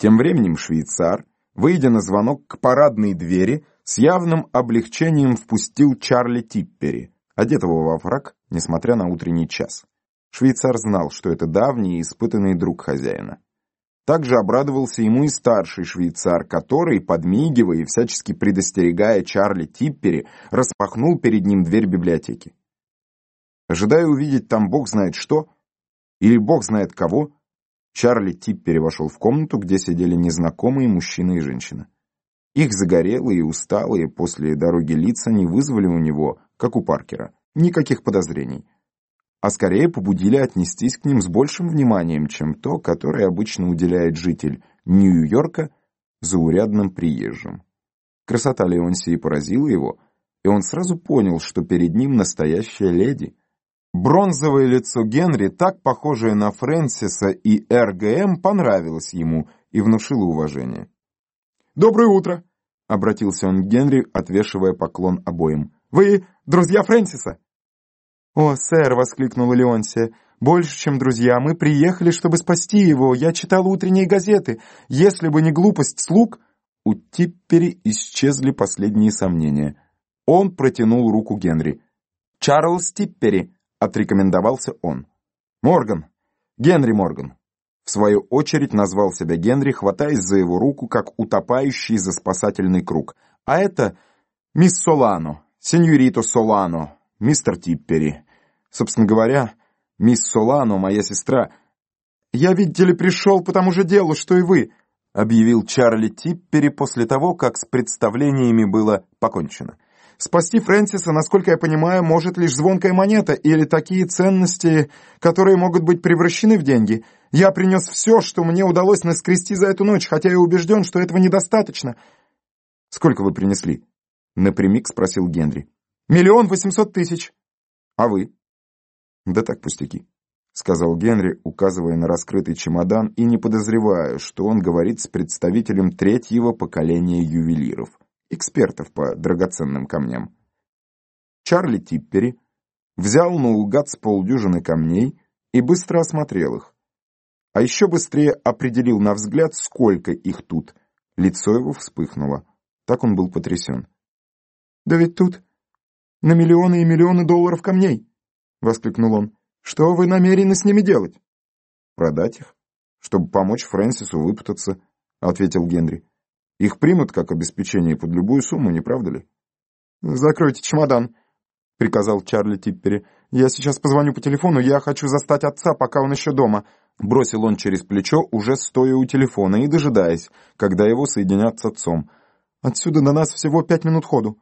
Тем временем швейцар, выйдя на звонок к парадной двери, с явным облегчением впустил Чарли Типпери, одетого во фраг, несмотря на утренний час. Швейцар знал, что это давний и испытанный друг хозяина. Также обрадовался ему и старший швейцар, который, подмигивая и всячески предостерегая Чарли Типпери, распахнул перед ним дверь библиотеки. Ожидая увидеть там бог знает что, или бог знает кого, Чарли Типпери вошел в комнату, где сидели незнакомые мужчина и женщина. Их загорелые и усталые после дороги лица не вызвали у него, как у Паркера, никаких подозрений а скорее побудили отнестись к ним с большим вниманием, чем то, которое обычно уделяет житель Нью-Йорка заурядным приезжим. Красота Леонсии поразила его, и он сразу понял, что перед ним настоящая леди. Бронзовое лицо Генри, так похожее на Фрэнсиса и РГМ, понравилось ему и внушило уважение. «Доброе утро!» — обратился он к Генри, отвешивая поклон обоим. «Вы друзья Фрэнсиса?» «О, сэр!» — воскликнула Леонсия. «Больше, чем друзья, мы приехали, чтобы спасти его. Я читала утренние газеты. Если бы не глупость слуг...» У Типпери исчезли последние сомнения. Он протянул руку Генри. «Чарльз Типпери», — отрекомендовался он. «Морган. Генри Морган». В свою очередь назвал себя Генри, хватаясь за его руку, как утопающий за спасательный круг. «А это мисс Солано, сеньорито Солано, мистер Типпери. Собственно говоря, мисс Солано, моя сестра... «Я, видите ли, пришел по тому же делу, что и вы», объявил Чарли Типпери после того, как с представлениями было покончено. «Спасти Фрэнсиса, насколько я понимаю, может лишь звонкая монета или такие ценности, которые могут быть превращены в деньги. Я принес все, что мне удалось наскрести за эту ночь, хотя и убежден, что этого недостаточно». «Сколько вы принесли?» — напрямик спросил Генри. Миллион восемьсот тысяч. А вы? Да так пустяки, сказал Генри, указывая на раскрытый чемодан и не подозревая, что он говорит с представителем третьего поколения ювелиров, экспертов по драгоценным камням. Чарли Типпери взял наугад с полдюжины камней и быстро осмотрел их. А еще быстрее определил на взгляд, сколько их тут. Лицо его вспыхнуло. Так он был потрясен. «Да ведь тут на миллионы и миллионы долларов камней!» — воскликнул он. «Что вы намерены с ними делать?» «Продать их, чтобы помочь Фрэнсису выпутаться», — ответил Генри. «Их примут как обеспечение под любую сумму, не правда ли?» «Закройте чемодан», — приказал Чарли Типпери. «Я сейчас позвоню по телефону, я хочу застать отца, пока он еще дома». Бросил он через плечо, уже стоя у телефона и дожидаясь, когда его соединят с отцом. «Отсюда до нас всего пять минут ходу».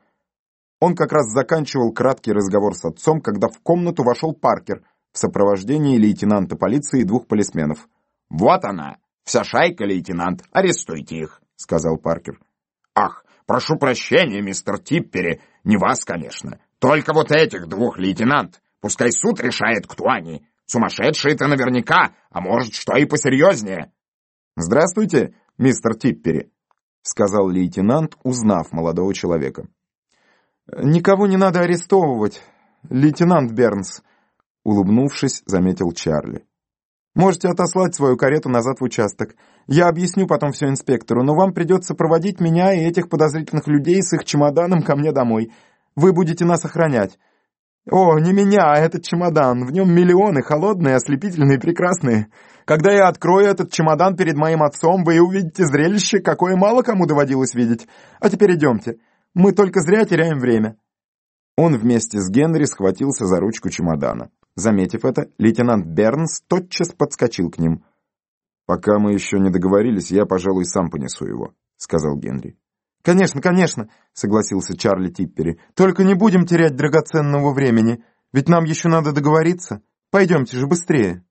Он как раз заканчивал краткий разговор с отцом, когда в комнату вошел Паркер в сопровождении лейтенанта полиции и двух полисменов. «Вот она, вся шайка, лейтенант, арестуйте их», — сказал Паркер. «Ах, прошу прощения, мистер Типпери, не вас, конечно, только вот этих двух, лейтенант. Пускай суд решает, кто они. Сумасшедшие-то наверняка, а может, что и посерьезнее». «Здравствуйте, мистер Типпери», — сказал лейтенант, узнав молодого человека. «Никого не надо арестовывать, лейтенант Бернс», — улыбнувшись, заметил Чарли. «Можете отослать свою карету назад в участок. Я объясню потом все инспектору, но вам придется проводить меня и этих подозрительных людей с их чемоданом ко мне домой. Вы будете нас охранять. О, не меня, а этот чемодан. В нем миллионы, холодные, ослепительные, прекрасные. Когда я открою этот чемодан перед моим отцом, вы увидите зрелище, какое мало кому доводилось видеть. А теперь идемте». Мы только зря теряем время». Он вместе с Генри схватился за ручку чемодана. Заметив это, лейтенант Бернс тотчас подскочил к ним. «Пока мы еще не договорились, я, пожалуй, сам понесу его», — сказал Генри. «Конечно, конечно», — согласился Чарли Типпери. «Только не будем терять драгоценного времени, ведь нам еще надо договориться. Пойдемте же быстрее».